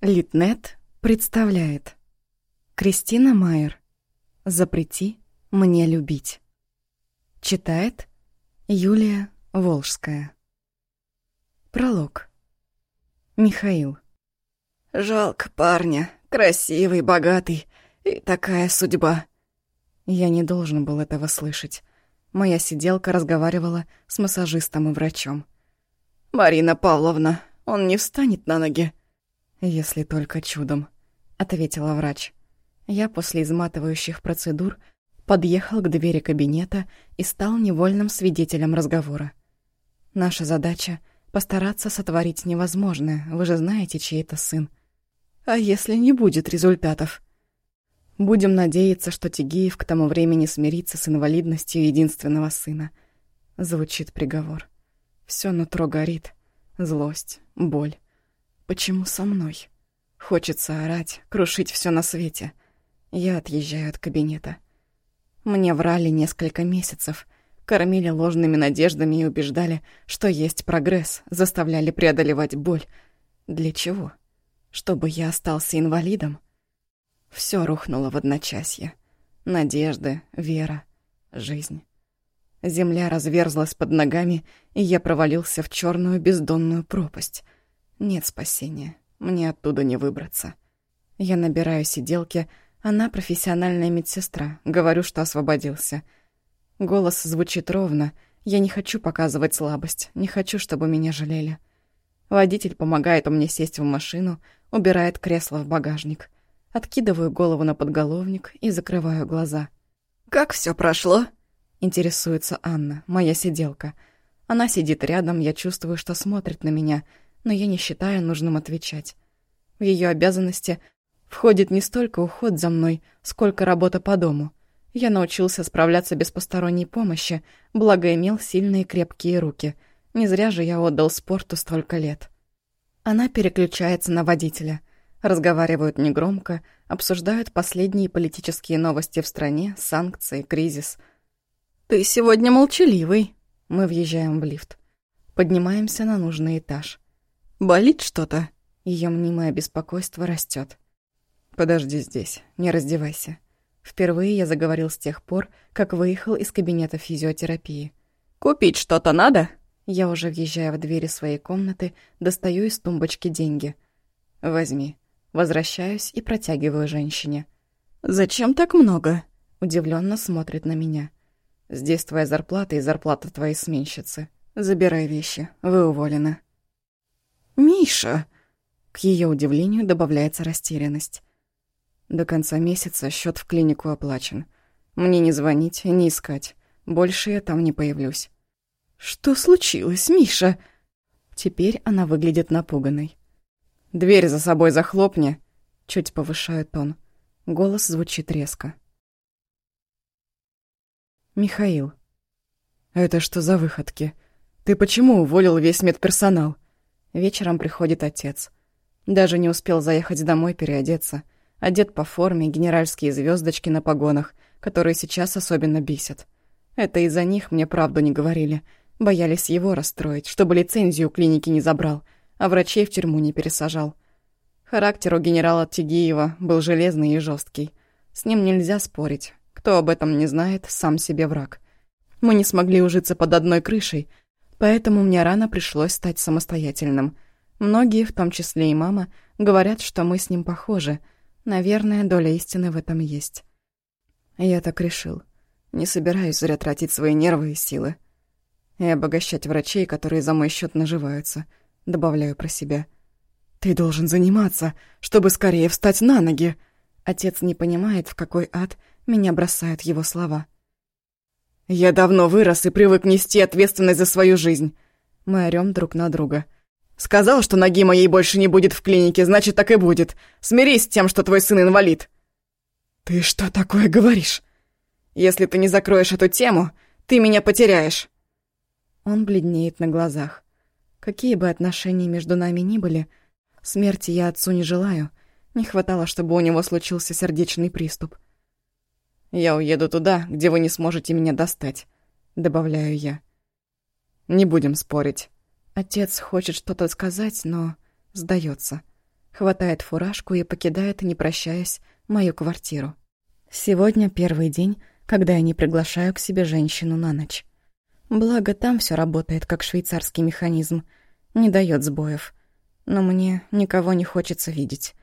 Литнет представляет Кристина Майер «Запрети мне любить» Читает Юлия Волжская Пролог Михаил «Жалко парня, красивый, богатый, и такая судьба». Я не должен был этого слышать. Моя сиделка разговаривала с массажистом и врачом. «Марина Павловна, он не встанет на ноги?» «Если только чудом», — ответила врач. Я после изматывающих процедур подъехал к двери кабинета и стал невольным свидетелем разговора. Наша задача — постараться сотворить невозможное, вы же знаете, чей это сын. А если не будет результатов? Будем надеяться, что Тигиев к тому времени смирится с инвалидностью единственного сына. Звучит приговор. Всё нутро горит. Злость, боль. Почему со мной? Хочется орать, крушить все на свете. Я отъезжаю от кабинета. Мне врали несколько месяцев, кормили ложными надеждами и убеждали, что есть прогресс, заставляли преодолевать боль. Для чего? Чтобы я остался инвалидом? Все рухнуло в одночасье. Надежды, вера, жизнь. Земля разверзлась под ногами, и я провалился в черную бездонную пропасть — нет спасения. Мне оттуда не выбраться. Я набираю сиделки. Она профессиональная медсестра. Говорю, что освободился. Голос звучит ровно. Я не хочу показывать слабость. Не хочу, чтобы меня жалели. Водитель помогает мне сесть в машину, убирает кресло в багажник. Откидываю голову на подголовник и закрываю глаза. «Как все прошло?» — интересуется Анна, моя сиделка. Она сидит рядом, я чувствую, что смотрит на меня — но я не считаю нужным отвечать. В ее обязанности входит не столько уход за мной, сколько работа по дому. Я научился справляться без посторонней помощи, благо имел сильные крепкие руки. Не зря же я отдал спорту столько лет. Она переключается на водителя. Разговаривают негромко, обсуждают последние политические новости в стране, санкции, кризис. «Ты сегодня молчаливый». Мы въезжаем в лифт. Поднимаемся на нужный этаж. Болит что-то?» Ее мнимое беспокойство растет. «Подожди здесь, не раздевайся». Впервые я заговорил с тех пор, как выехал из кабинета физиотерапии. «Купить что-то надо?» Я уже въезжая в двери своей комнаты, достаю из тумбочки деньги. «Возьми». Возвращаюсь и протягиваю женщине. «Зачем так много?» Удивленно смотрит на меня. «Здесь твоя зарплата и зарплата твоей сменщицы. Забирай вещи, вы уволены». «Миша!» К ее удивлению добавляется растерянность. До конца месяца счет в клинику оплачен. Мне не звонить не искать. Больше я там не появлюсь. «Что случилось, Миша?» Теперь она выглядит напуганной. «Дверь за собой захлопни!» Чуть повышаю тон. Голос звучит резко. Михаил. «Это что за выходки? Ты почему уволил весь медперсонал?» Вечером приходит отец. Даже не успел заехать домой переодеться. Одет по форме, генеральские звездочки на погонах, которые сейчас особенно бесят. Это из-за них мне правду не говорили. Боялись его расстроить, чтобы лицензию клиники не забрал, а врачей в тюрьму не пересажал. Характер у генерала Тигиева был железный и жесткий. С ним нельзя спорить. Кто об этом не знает, сам себе враг. Мы не смогли ужиться под одной крышей, Поэтому мне рано пришлось стать самостоятельным. Многие, в том числе и мама, говорят, что мы с ним похожи. Наверное, доля истины в этом есть. Я так решил. Не собираюсь зря тратить свои нервы и силы. И обогащать врачей, которые за мой счет наживаются. Добавляю про себя. «Ты должен заниматься, чтобы скорее встать на ноги!» Отец не понимает, в какой ад меня бросают его слова. «Я давно вырос и привык нести ответственность за свою жизнь». Мы орём друг на друга. «Сказал, что ноги моей больше не будет в клинике, значит, так и будет. Смирись с тем, что твой сын инвалид». «Ты что такое говоришь?» «Если ты не закроешь эту тему, ты меня потеряешь». Он бледнеет на глазах. Какие бы отношения между нами ни были, смерти я отцу не желаю. Не хватало, чтобы у него случился сердечный приступ. Я уеду туда, где вы не сможете меня достать», — добавляю я. «Не будем спорить». Отец хочет что-то сказать, но сдается. хватает фуражку и покидает, не прощаясь, мою квартиру. Сегодня первый день, когда я не приглашаю к себе женщину на ночь. Благо, там все работает, как швейцарский механизм. Не дает сбоев. Но мне никого не хочется видеть.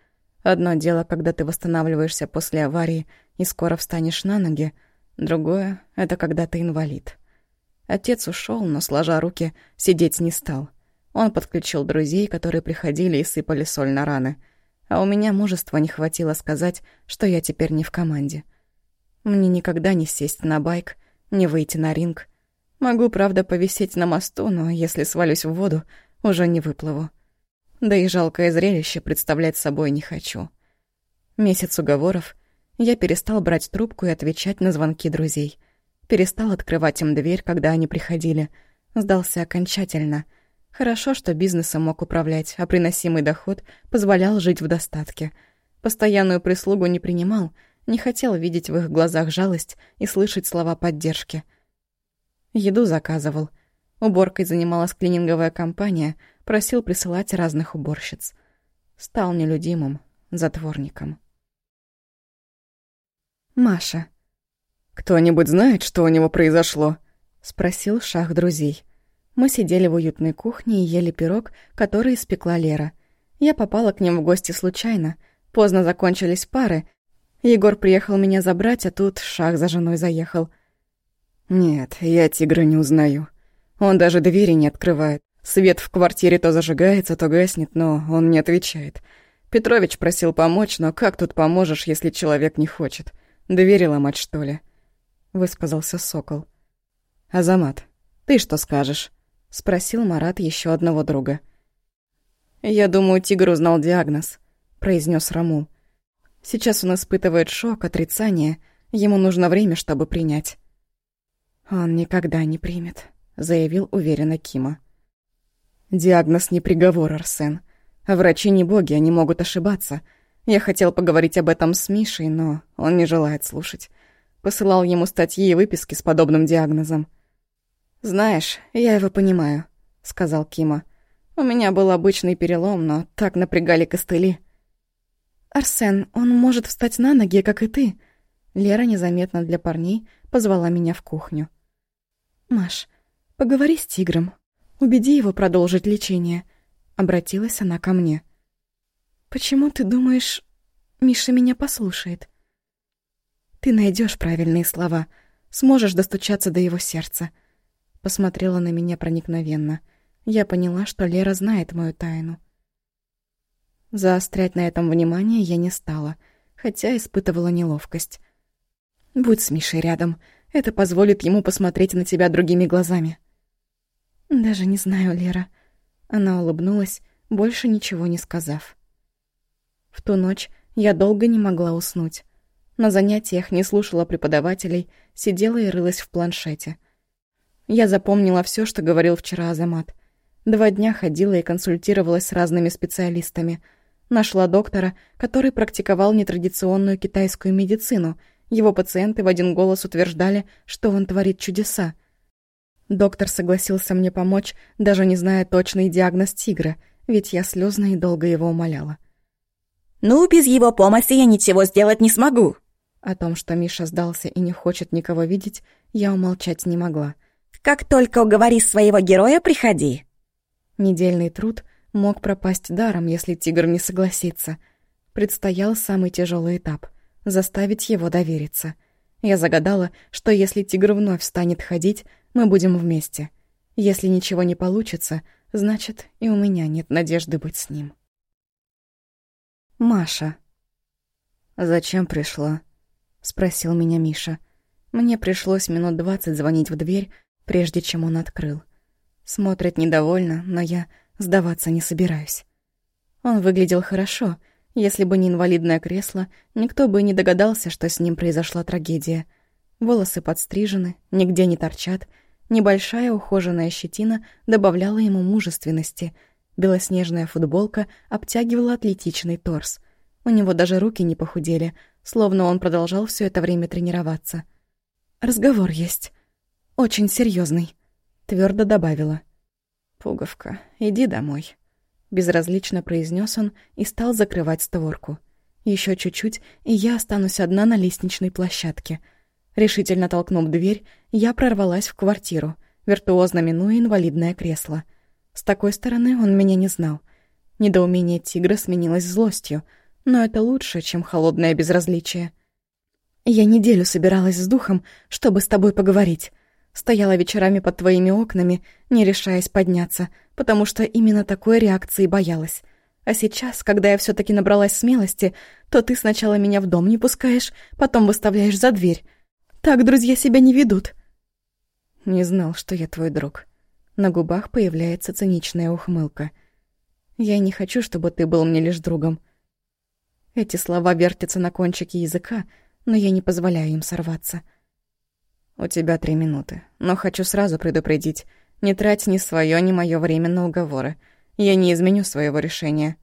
Одно дело, когда ты восстанавливаешься после аварии и скоро встанешь на ноги, другое — это когда ты инвалид. Отец ушел, но, сложа руки, сидеть не стал. Он подключил друзей, которые приходили и сыпали соль на раны. А у меня мужества не хватило сказать, что я теперь не в команде. Мне никогда не сесть на байк, не выйти на ринг. Могу, правда, повисеть на мосту, но если свалюсь в воду, уже не выплыву. Да и жалкое зрелище представлять собой не хочу. Месяц уговоров, я перестал брать трубку и отвечать на звонки друзей. Перестал открывать им дверь, когда они приходили. Сдался окончательно. Хорошо, что бизнесом мог управлять, а приносимый доход позволял жить в достатке. Постоянную прислугу не принимал, не хотел видеть в их глазах жалость и слышать слова поддержки. Еду заказывал. Уборкой занималась клининговая компания, просил присылать разных уборщиц. Стал нелюдимым, затворником. Маша. «Кто-нибудь знает, что у него произошло?» — спросил шах друзей. Мы сидели в уютной кухне и ели пирог, который испекла Лера. Я попала к ним в гости случайно. Поздно закончились пары. Егор приехал меня забрать, а тут шах за женой заехал. «Нет, я тигра не узнаю. Он даже двери не открывает. Свет в квартире то зажигается, то гаснет, но он не отвечает. Петрович просил помочь, но как тут поможешь, если человек не хочет? Двери ломать, что ли?» высказался Сокол. «Азамат, ты что скажешь?» — спросил Марат еще одного друга. «Я думаю, тигр узнал диагноз», — произнес Раму. «Сейчас он испытывает шок, отрицание. Ему нужно время, чтобы принять». «Он никогда не примет», — заявил уверенно Кима. «Диагноз не приговор, Арсен. Врачи не боги, они могут ошибаться. Я хотел поговорить об этом с Мишей, но он не желает слушать. Посылал ему статьи и выписки с подобным диагнозом. «Знаешь, я его понимаю», — сказал Кима. «У меня был обычный перелом, но так напрягали костыли». «Арсен, он может встать на ноги, как и ты». Лера незаметно для парней позвала меня в кухню. «Маш, поговори с тигром. Убеди его продолжить лечение», — обратилась она ко мне. «Почему ты думаешь, Миша меня послушает?» Ты найдешь правильные слова, сможешь достучаться до его сердца. Посмотрела на меня проникновенно. Я поняла, что Лера знает мою тайну. Заострять на этом внимание я не стала, хотя испытывала неловкость. Будь с Мишей рядом, это позволит ему посмотреть на тебя другими глазами. Даже не знаю, Лера. Она улыбнулась, больше ничего не сказав. В ту ночь я долго не могла уснуть. На занятиях не слушала преподавателей, сидела и рылась в планшете. Я запомнила все, что говорил вчера Азамат. Два дня ходила и консультировалась с разными специалистами. Нашла доктора, который практиковал нетрадиционную китайскую медицину. Его пациенты в один голос утверждали, что он творит чудеса. Доктор согласился мне помочь, даже не зная точный диагноз тигра, ведь я слезно и долго его умоляла. «Ну, без его помощи я ничего сделать не смогу», о том, что Миша сдался и не хочет никого видеть, я умолчать не могла. «Как только уговоришь своего героя, приходи!» Недельный труд мог пропасть даром, если тигр не согласится. Предстоял самый тяжелый этап — заставить его довериться. Я загадала, что если тигр вновь станет ходить, мы будем вместе. Если ничего не получится, значит, и у меня нет надежды быть с ним. Маша. «Зачем пришла?» спросил меня Миша. Мне пришлось минут двадцать звонить в дверь, прежде чем он открыл. Смотрит недовольно, но я сдаваться не собираюсь. Он выглядел хорошо. Если бы не инвалидное кресло, никто бы не догадался, что с ним произошла трагедия. Волосы подстрижены, нигде не торчат. Небольшая ухоженная щетина добавляла ему мужественности. Белоснежная футболка обтягивала атлетичный торс. У него даже руки не похудели — словно он продолжал все это время тренироваться. «Разговор есть. Очень серьезный, твердо добавила. «Пуговка, иди домой». — безразлично произнес он и стал закрывать створку. Еще чуть-чуть, и я останусь одна на лестничной площадке. Решительно толкнув дверь, я прорвалась в квартиру, виртуозно минуя инвалидное кресло. С такой стороны он меня не знал. Недоумение тигра сменилось злостью, но это лучше, чем холодное безразличие. Я неделю собиралась с духом, чтобы с тобой поговорить. Стояла вечерами под твоими окнами, не решаясь подняться, потому что именно такой реакции боялась. А сейчас, когда я все таки набралась смелости, то ты сначала меня в дом не пускаешь, потом выставляешь за дверь. Так друзья себя не ведут. Не знал, что я твой друг. На губах появляется циничная ухмылка. Я не хочу, чтобы ты был мне лишь другом. Эти слова вертятся на кончике языка, но я не позволяю им сорваться. У тебя три минуты, но хочу сразу предупредить. Не трать ни свое, ни мое время на уговоры. Я не изменю своего решения.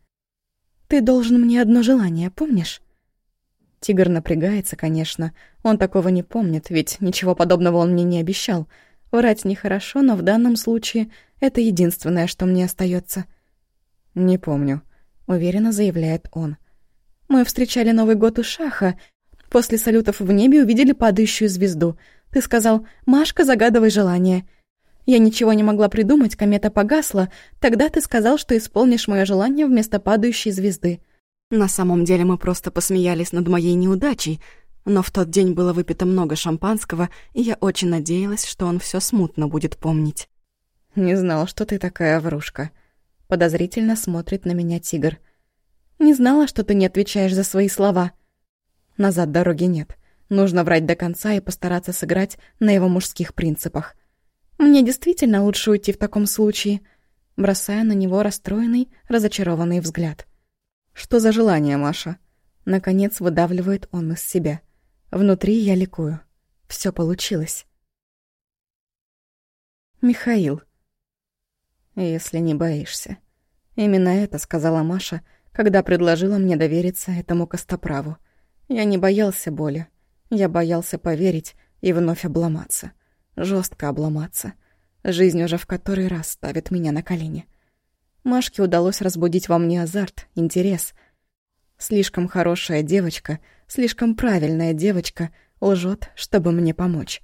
Ты должен мне одно желание, помнишь? Тигр напрягается, конечно. Он такого не помнит, ведь ничего подобного он мне не обещал. Врать нехорошо, но в данном случае это единственное, что мне остается. «Не помню», — уверенно заявляет он. «Мы встречали Новый год у Шаха. После салютов в небе увидели падающую звезду. Ты сказал, «Машка, загадывай желание». Я ничего не могла придумать, комета погасла. Тогда ты сказал, что исполнишь мое желание вместо падающей звезды. На самом деле мы просто посмеялись над моей неудачей, но в тот день было выпито много шампанского, и я очень надеялась, что он все смутно будет помнить. «Не знал, что ты такая врушка». Подозрительно смотрит на меня тигр. «Не знала, что ты не отвечаешь за свои слова». Назад дороги нет. Нужно врать до конца и постараться сыграть на его мужских принципах. Мне действительно лучше уйти в таком случае, бросая на него расстроенный, разочарованный взгляд. Что за желание, Маша? Наконец выдавливает он из себя. Внутри я ликую. Все получилось. Михаил. Если не боишься. Именно это сказала Маша, когда предложила мне довериться этому костоправу. Я не боялся боли. Я боялся поверить и вновь обломаться жестко обломаться. Жизнь уже в который раз ставит меня на колени. Машке удалось разбудить во мне азарт, интерес. Слишком хорошая девочка, слишком правильная девочка лжет, чтобы мне помочь.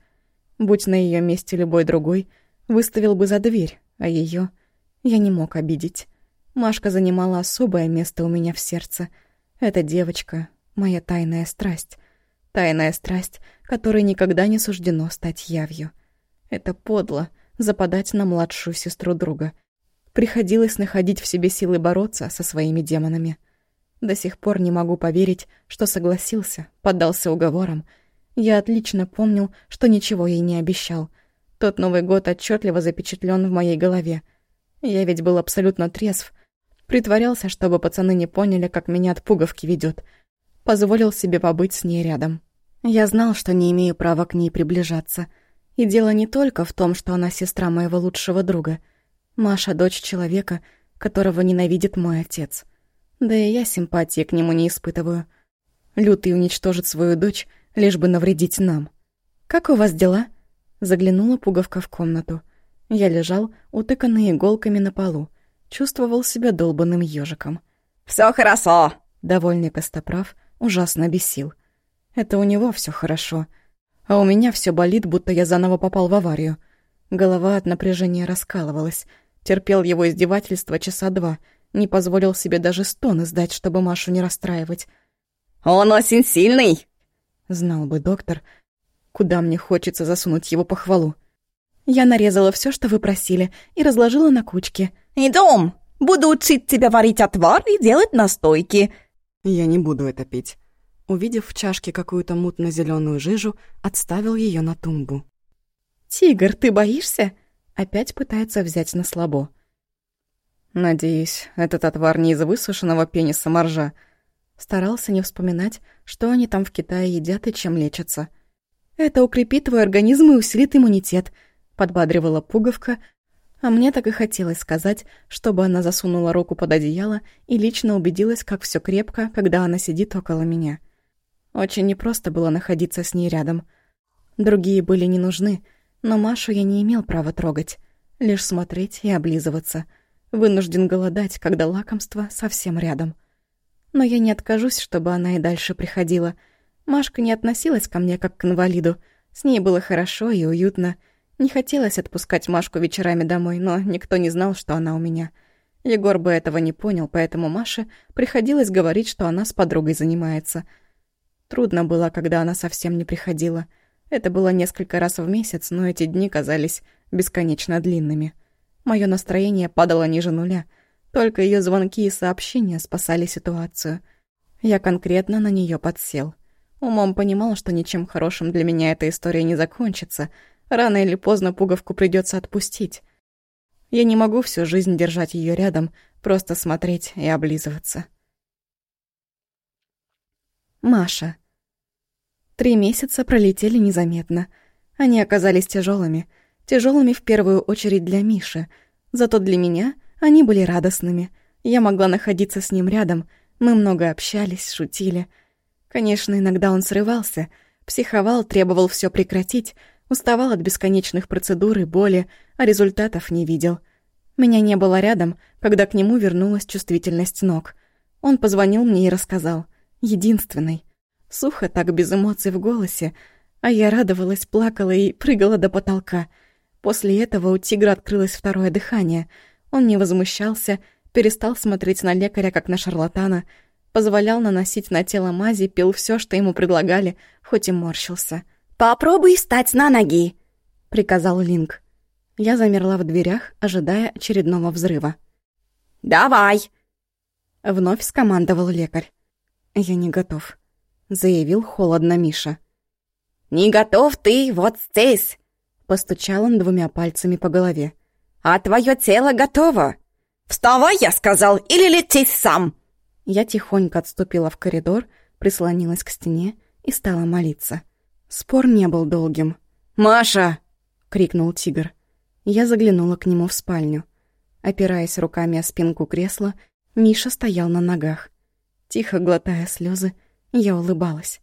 Будь на ее месте любой другой, выставил бы за дверь, а ее я не мог обидеть. Машка занимала особое место у меня в сердце. Эта девочка — моя тайная страсть. Тайная страсть, которой никогда не суждено стать явью. Это подло — западать на младшую сестру друга. Приходилось находить в себе силы бороться со своими демонами. До сих пор не могу поверить, что согласился, поддался уговорам. Я отлично помнил, что ничего ей не обещал. Тот Новый год отчетливо запечатлен в моей голове. Я ведь был абсолютно трезв. Притворялся, чтобы пацаны не поняли, как меня от пуговки ведет. Позволил себе побыть с ней рядом. Я знал, что не имею права к ней приближаться — и дело не только в том, что она сестра моего лучшего друга. Маша — дочь человека, которого ненавидит мой отец. Да и я симпатии к нему не испытываю. Лютый уничтожит свою дочь, лишь бы навредить нам. «Как у вас дела?» Заглянула пуговка в комнату. Я лежал, утыканный иголками на полу. Чувствовал себя долбанным ежиком. «Всё хорошо!» Довольный Костоправ ужасно бесил. Это у него все хорошо — а у меня все болит, будто я заново попал в аварию. Голова от напряжения раскалывалась. Терпел его издевательства часа два. Не позволил себе даже стон издать, чтобы Машу не расстраивать. «Он очень сильный!» Знал бы доктор, куда мне хочется засунуть его похвалу. Я нарезала все, что вы просили, и разложила на кучки. «Идем! Буду учить тебя варить отвар и делать настойки!» «Я не буду это пить увидев в чашке какую-то мутно зеленую жижу, отставил ее на тумбу. «Тигр, ты боишься?» Опять пытается взять на слабо. «Надеюсь, этот отвар не из высушенного пениса моржа». Старался не вспоминать, что они там в Китае едят и чем лечатся. «Это укрепит твой организм и усилит иммунитет», — подбадривала пуговка, а мне так и хотелось сказать, чтобы она засунула руку под одеяло и лично убедилась, как все крепко, когда она сидит около меня. Очень непросто было находиться с ней рядом. Другие были не нужны, но Машу я не имел права трогать, лишь смотреть и облизываться. Вынужден голодать, когда лакомство совсем рядом. Но я не откажусь, чтобы она и дальше приходила. Машка не относилась ко мне как к инвалиду. С ней было хорошо и уютно. Не хотелось отпускать Машку вечерами домой, но никто не знал, что она у меня. Егор бы этого не понял, поэтому Маше приходилось говорить, что она с подругой занимается. Трудно было, когда она совсем не приходила. Это было несколько раз в месяц, но эти дни казались бесконечно длинными. Моё настроение падало ниже нуля. Только её звонки и сообщения спасали ситуацию. Я конкретно на неё подсел. Умом понимал, что ничем хорошим для меня эта история не закончится. Рано или поздно пуговку придётся отпустить. Я не могу всю жизнь держать её рядом, просто смотреть и облизываться. Маша. Три месяца пролетели незаметно. Они оказались тяжелыми, тяжелыми в первую очередь для Миши. Зато для меня они были радостными. Я могла находиться с ним рядом, мы много общались, шутили. Конечно, иногда он срывался, психовал, требовал все прекратить, уставал от бесконечных процедур и боли, а результатов не видел. Меня не было рядом, когда к нему вернулась чувствительность ног. Он позвонил мне и рассказал. Единственный. Сухо так, без эмоций в голосе, а я радовалась, плакала и прыгала до потолка — После этого у тигра открылось второе дыхание. Он не возмущался, перестал смотреть на лекаря, как на шарлатана, позволял наносить на тело мази, пил все, что ему предлагали, хоть и морщился. «Попробуй встать на ноги!» — приказал Линк. Я замерла в дверях, ожидая очередного взрыва. «Давай!» — вновь скомандовал лекарь. «Я не готов», — заявил холодно Миша. «Не готов ты вот здесь!» Постучал он двумя пальцами по голове. «А твое тело готово! Вставай, я сказал, или лети сам!» Я тихонько отступила в коридор, прислонилась к стене и стала молиться. Спор не был долгим. «Маша!» — крикнул тигр. Я заглянула к нему в спальню. Опираясь руками о спинку кресла, Миша стоял на ногах. Тихо глотая слезы, я улыбалась.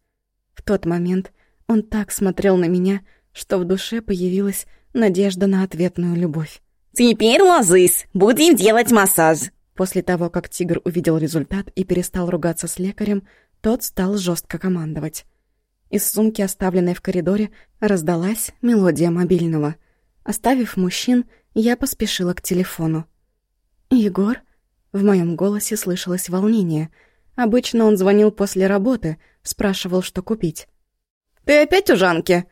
В тот момент он так смотрел на меня, что в душе появилась надежда на ответную любовь. «Теперь ложись, будем делать массаж!» После того, как тигр увидел результат и перестал ругаться с лекарем, тот стал жестко командовать. Из сумки, оставленной в коридоре, раздалась мелодия мобильного. Оставив мужчин, я поспешила к телефону. «Егор?» В моем голосе слышалось волнение. Обычно он звонил после работы, спрашивал, что купить. «Ты опять у Жанки?»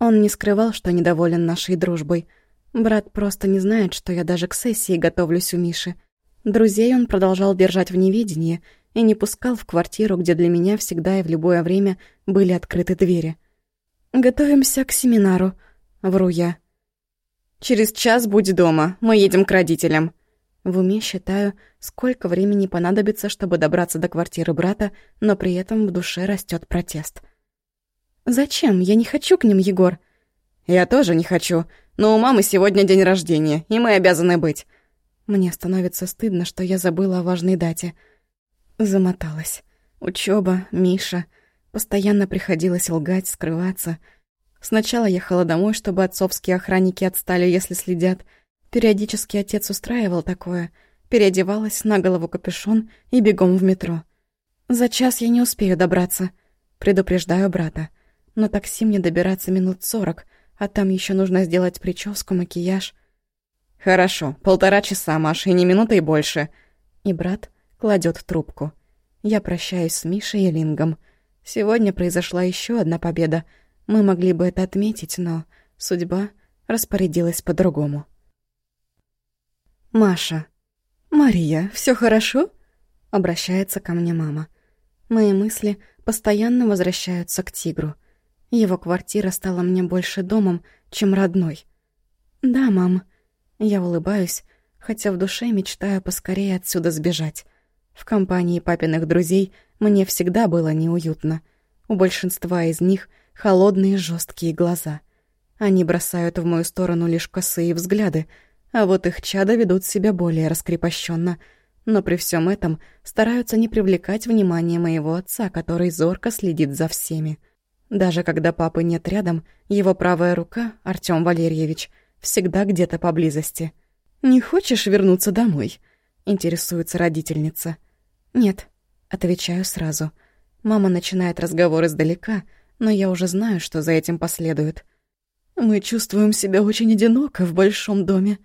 Он не скрывал, что недоволен нашей дружбой. Брат просто не знает, что я даже к сессии готовлюсь у Миши. Друзей он продолжал держать в неведении и не пускал в квартиру, где для меня всегда и в любое время были открыты двери. «Готовимся к семинару», — вру я. «Через час будь дома, мы едем к родителям». В уме считаю, сколько времени понадобится, чтобы добраться до квартиры брата, но при этом в душе растет протест. «Зачем? Я не хочу к ним, Егор». «Я тоже не хочу, но у мамы сегодня день рождения, и мы обязаны быть». Мне становится стыдно, что я забыла о важной дате. Замоталась. Учёба, Миша. Постоянно приходилось лгать, скрываться. Сначала ехала домой, чтобы отцовские охранники отстали, если следят. Периодически отец устраивал такое. Переодевалась, на голову капюшон и бегом в метро. За час я не успею добраться. Предупреждаю брата. На такси мне добираться минут сорок, а там еще нужно сделать прическу, макияж. «Хорошо, полтора часа, Маша, и не минуты и больше». И брат кладет трубку. Я прощаюсь с Мишей и Лингом. Сегодня произошла еще одна победа. Мы могли бы это отметить, но судьба распорядилась по-другому. Маша. «Мария, все хорошо?» Обращается ко мне мама. Мои мысли постоянно возвращаются к тигру. Его квартира стала мне больше домом, чем родной. «Да, мам». Я улыбаюсь, хотя в душе мечтаю поскорее отсюда сбежать. В компании папиных друзей мне всегда было неуютно. У большинства из них холодные жесткие глаза. Они бросают в мою сторону лишь косые взгляды, а вот их чада ведут себя более раскрепощенно, но при всем этом стараются не привлекать внимание моего отца, который зорко следит за всеми. Даже когда папы нет рядом, его правая рука, Артём Валерьевич, всегда где-то поблизости. «Не хочешь вернуться домой?» — интересуется родительница. «Нет», — отвечаю сразу. Мама начинает разговор издалека, но я уже знаю, что за этим последует. «Мы чувствуем себя очень одиноко в большом доме».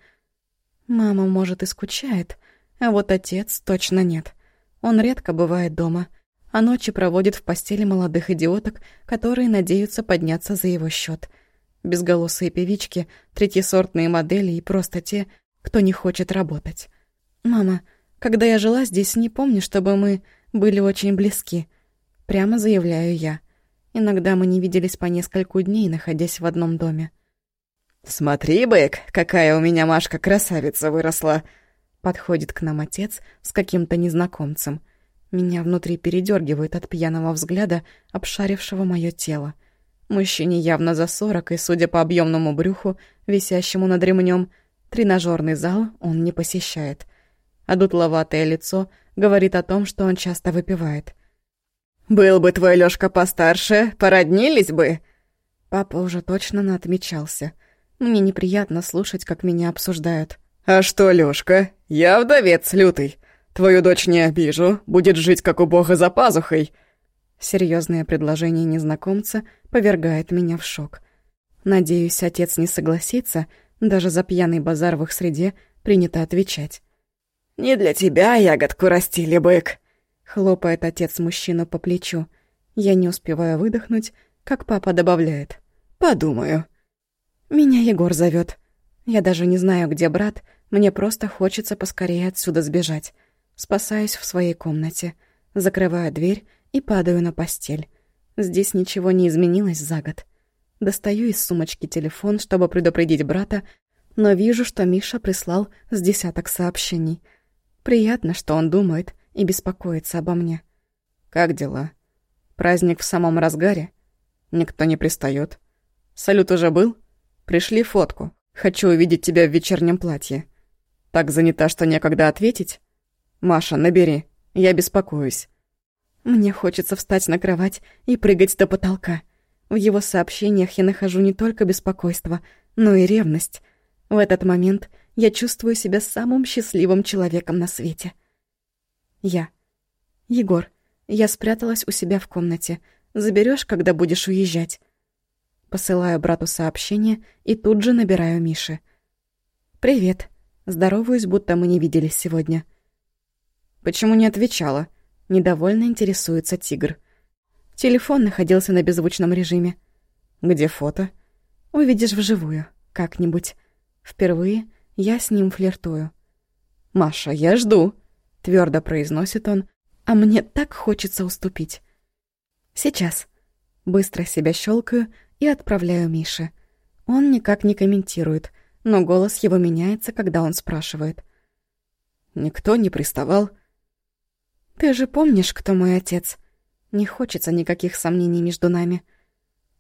Мама, может, и скучает, а вот отец точно нет. Он редко бывает дома, а ночи проводит в постели молодых идиоток, которые надеются подняться за его счет. Безголосые певички, третьесортные модели и просто те, кто не хочет работать. «Мама, когда я жила здесь, не помню, чтобы мы были очень близки», — прямо заявляю я. Иногда мы не виделись по нескольку дней, находясь в одном доме. «Смотри, Бэк, какая у меня Машка красавица выросла!» Подходит к нам отец с каким-то незнакомцем. Меня внутри передергивает от пьяного взгляда, обшарившего мое тело. Мужчине явно за сорок, и, судя по объемному брюху, висящему над ремнем, Тренажерный зал он не посещает. А дутловатое лицо говорит о том, что он часто выпивает. «Был бы твой Лёшка постарше, породнились бы!» Папа уже точно отмечался. Мне неприятно слушать, как меня обсуждают. «А что, Лёшка? Я вдовец лютый. Твою дочь не обижу, будет жить как у бога за пазухой». Серьезное предложение незнакомца повергает меня в шок. Надеюсь, отец не согласится, даже за пьяный базар в их среде принято отвечать. «Не для тебя ягодку растили, бык!» — хлопает отец мужчину по плечу. Я не успеваю выдохнуть, как папа добавляет. «Подумаю». Меня Егор зовет. Я даже не знаю, где брат, мне просто хочется поскорее отсюда сбежать. Спасаюсь в своей комнате, закрываю дверь и падаю на постель. Здесь ничего не изменилось за год. Достаю из сумочки телефон, чтобы предупредить брата, но вижу, что Миша прислал с десяток сообщений. Приятно, что он думает и беспокоится обо мне. «Как дела? Праздник в самом разгаре? Никто не пристает. Салют уже был? Пришли фотку. Хочу увидеть тебя в вечернем платье. Так занята, что некогда ответить? Маша, набери. Я беспокоюсь». Мне хочется встать на кровать и прыгать до потолка. В его сообщениях я нахожу не только беспокойство, но и ревность. В этот момент я чувствую себя самым счастливым человеком на свете. Я. Егор, я спряталась у себя в комнате. Заберешь, когда будешь уезжать? Посылаю брату сообщение и тут же набираю Миши. «Привет. Здороваюсь, будто мы не виделись сегодня». «Почему не отвечала?» Недовольно интересуется тигр. Телефон находился на беззвучном режиме. «Где фото?» «Увидишь вживую, как-нибудь. Впервые я с ним флиртую». «Маша, я жду», — твердо произносит он, а мне так хочется уступить. «Сейчас». Быстро себя щелкаю и отправляю Мише. Он никак не комментирует, но голос его меняется, когда он спрашивает. «Никто не приставал?» «Ты же помнишь, кто мой отец?» Не хочется никаких сомнений между нами.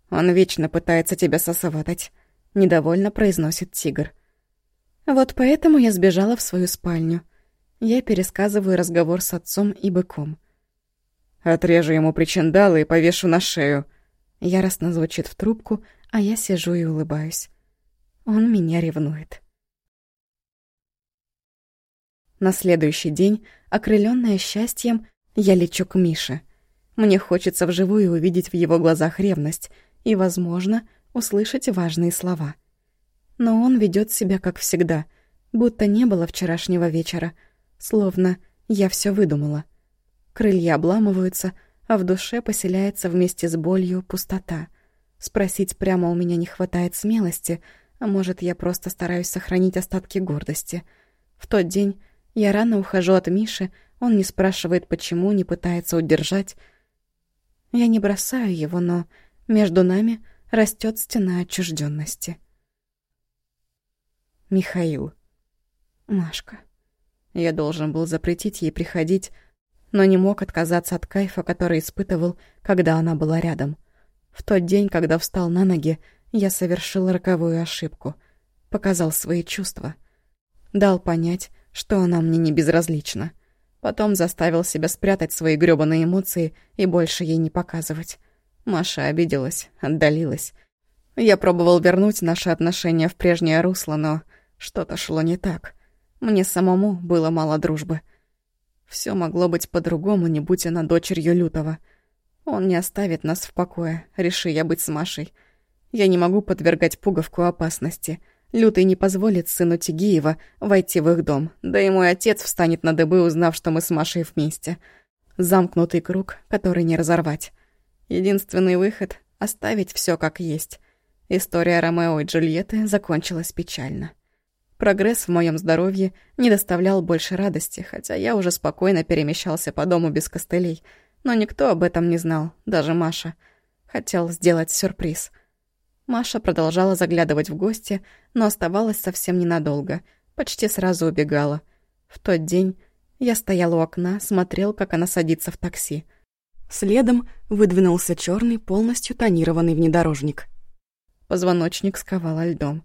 Он вечно пытается тебя сосоватать. Недовольно произносит тигр. Вот поэтому я сбежала в свою спальню. Я пересказываю разговор с отцом и быком. «Отрежу ему причиндалы и повешу на шею». Яростно звучит в трубку, а я сижу и улыбаюсь. Он меня ревнует. На следующий день, окрыленная счастьем, я лечу к Мише — мне хочется вживую увидеть в его глазах ревность и, возможно, услышать важные слова. Но он ведет себя как всегда, будто не было вчерашнего вечера, словно я все выдумала. Крылья обламываются, а в душе поселяется вместе с болью пустота. Спросить прямо у меня не хватает смелости, а может, я просто стараюсь сохранить остатки гордости. В тот день я рано ухожу от Миши, он не спрашивает, почему, не пытается удержать, я не бросаю его, но между нами растет стена отчужденности. Михаил. Машка. Я должен был запретить ей приходить, но не мог отказаться от кайфа, который испытывал, когда она была рядом. В тот день, когда встал на ноги, я совершил роковую ошибку. Показал свои чувства. Дал понять, что она мне не безразлична. Потом заставил себя спрятать свои грёбаные эмоции и больше ей не показывать. Маша обиделась, отдалилась. Я пробовал вернуть наши отношения в прежнее русло, но что-то шло не так. Мне самому было мало дружбы. Все могло быть по-другому, не будь она дочерью Лютого. Он не оставит нас в покое, реши я быть с Машей. Я не могу подвергать пуговку опасности. Лютый не позволит сыну Тигиева войти в их дом, да и мой отец встанет на дыбы, узнав, что мы с Машей вместе. Замкнутый круг, который не разорвать. Единственный выход — оставить все как есть. История Ромео и Джульетты закончилась печально. Прогресс в моем здоровье не доставлял больше радости, хотя я уже спокойно перемещался по дому без костылей. Но никто об этом не знал, даже Маша. Хотел сделать сюрприз. Маша продолжала заглядывать в гости, но оставалась совсем ненадолго. Почти сразу убегала. В тот день я стоял у окна, смотрел, как она садится в такси. Следом выдвинулся черный, полностью тонированный внедорожник. Позвоночник сковало льдом.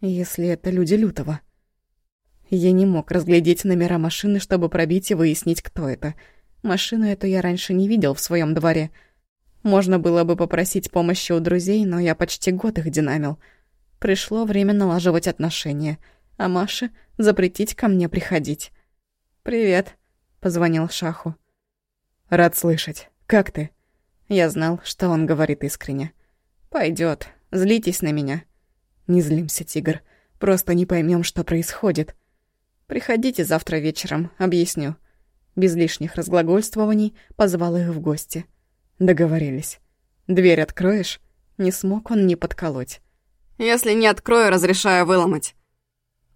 Если это люди Лютого. Я не мог разглядеть номера машины, чтобы пробить и выяснить, кто это. Машину эту я раньше не видел в своем дворе. Можно было бы попросить помощи у друзей, но я почти год их динамил. Пришло время налаживать отношения, а Маше запретить ко мне приходить. «Привет», — позвонил Шаху. «Рад слышать. Как ты?» Я знал, что он говорит искренне. Пойдет. Злитесь на меня». «Не злимся, тигр. Просто не поймем, что происходит. Приходите завтра вечером, объясню». Без лишних разглагольствований позвал их в гости. Договорились. «Дверь откроешь?» Не смог он не подколоть. «Если не открою, разрешаю выломать».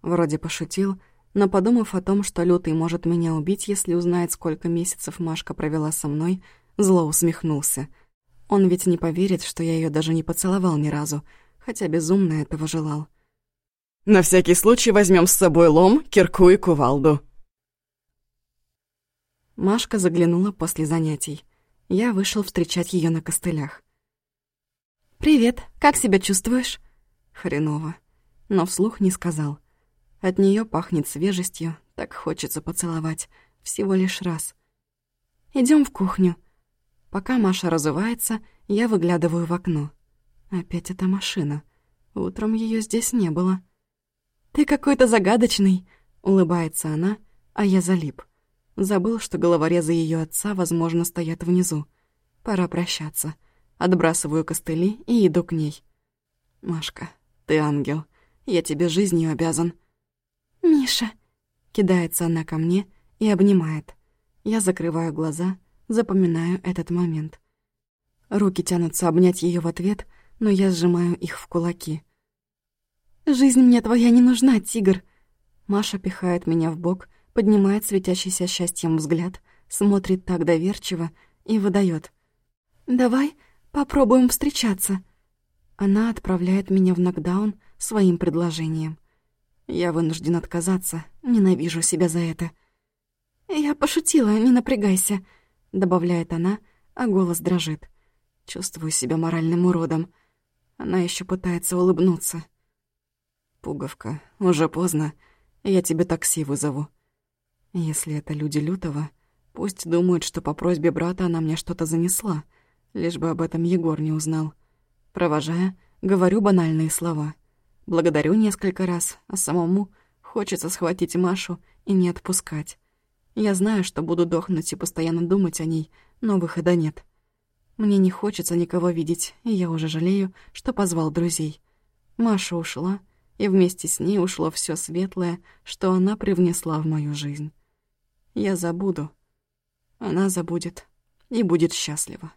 Вроде пошутил, но подумав о том, что Лютый может меня убить, если узнает, сколько месяцев Машка провела со мной, зло усмехнулся — он ведь не поверит, что я ее даже не поцеловал ни разу, хотя безумно этого желал. «На всякий случай возьмем с собой лом, кирку и кувалду». Машка заглянула после занятий. Я вышел встречать ее на костылях. «Привет, как себя чувствуешь?» Хреново. Но вслух не сказал. От нее пахнет свежестью, так хочется поцеловать. Всего лишь раз. Идем в кухню. Пока Маша разувается, я выглядываю в окно. Опять эта машина. Утром ее здесь не было. «Ты какой-то загадочный», — улыбается она, а я залип. Забыл, что головорезы ее отца, возможно, стоят внизу. Пора прощаться. Отбрасываю костыли и иду к ней. «Машка, ты ангел. Я тебе жизнью обязан». «Миша», — кидается она ко мне и обнимает. Я закрываю глаза Запоминаю этот момент. Руки тянутся обнять ее в ответ, но я сжимаю их в кулаки. «Жизнь мне твоя не нужна, тигр!» Маша пихает меня в бок, поднимает светящийся счастьем взгляд, смотрит так доверчиво и выдает. «Давай попробуем встречаться». Она отправляет меня в нокдаун своим предложением. Я вынужден отказаться, ненавижу себя за это. «Я пошутила, не напрягайся», добавляет она, а голос дрожит. Чувствую себя моральным уродом. Она еще пытается улыбнуться. «Пуговка, уже поздно. Я тебе такси вызову». Если это люди Лютого, пусть думают, что по просьбе брата она мне что-то занесла, лишь бы об этом Егор не узнал. Провожая, говорю банальные слова. Благодарю несколько раз, а самому хочется схватить Машу и не отпускать. Я знаю, что буду дохнуть и постоянно думать о ней, но выхода нет. Мне не хочется никого видеть, и я уже жалею, что позвал друзей. Маша ушла, и вместе с ней ушло все светлое, что она привнесла в мою жизнь. Я забуду. Она забудет и будет счастлива.